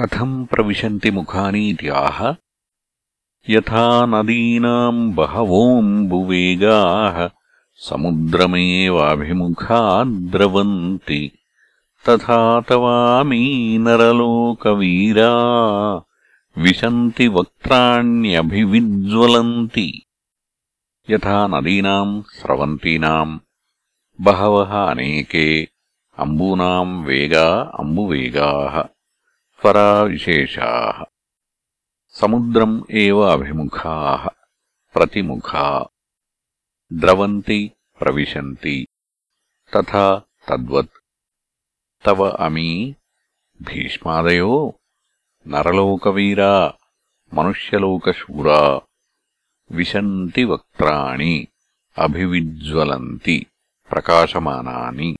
कथम् प्रविशन्ति मुखानीति आह यथा नदीनाम् बहवोऽम्बुवेगाः समुद्रमेवाभिमुखा द्रवन्ति तथा तवामी नरलोकवीरा विशन्ति वक्त्राण्यभिविज्ज्वलन्ति यथा नदीनाम् स्रवन्तीनाम् बहवः अनेके अम्बूनाम् वेगा अम्बुवेगाः पराविशेषाः समुद्रम् एव अभिमुखाः प्रतिमुखा द्रवन्ति प्रविशन्ति तथा तद्वत् तव अमी भीष्मादयो नरलोकवीरा मनुष्यलोकशूरा विशन्ति वक्त्राणि अभिविज्ज्वलन्ति प्रकाशमानानि